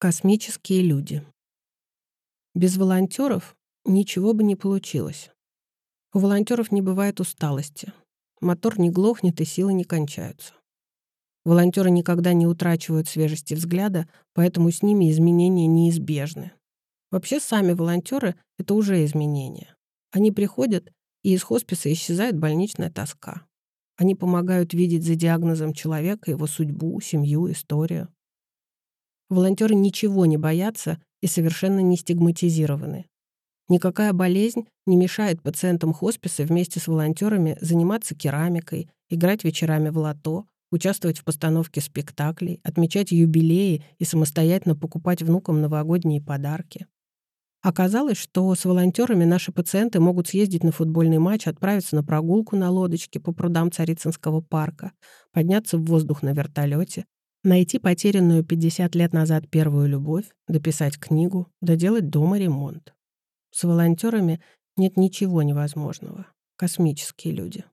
Космические люди. Без волонтеров ничего бы не получилось. У волонтеров не бывает усталости. Мотор не глохнет и силы не кончаются. Волонтеры никогда не утрачивают свежести взгляда, поэтому с ними изменения неизбежны. Вообще сами волонтеры — это уже изменения. Они приходят, и из хосписа исчезает больничная тоска. Они помогают видеть за диагнозом человека его судьбу, семью, историю. Волонтеры ничего не боятся и совершенно не стигматизированы. Никакая болезнь не мешает пациентам хосписа вместе с волонтерами заниматься керамикой, играть вечерами в лото, участвовать в постановке спектаклей, отмечать юбилеи и самостоятельно покупать внукам новогодние подарки. Оказалось, что с волонтерами наши пациенты могут съездить на футбольный матч, отправиться на прогулку на лодочке по прудам Царицынского парка, подняться в воздух на вертолете, Найти потерянную 50 лет назад первую любовь, дописать книгу, доделать дома ремонт. С волонтерами нет ничего невозможного. Космические люди.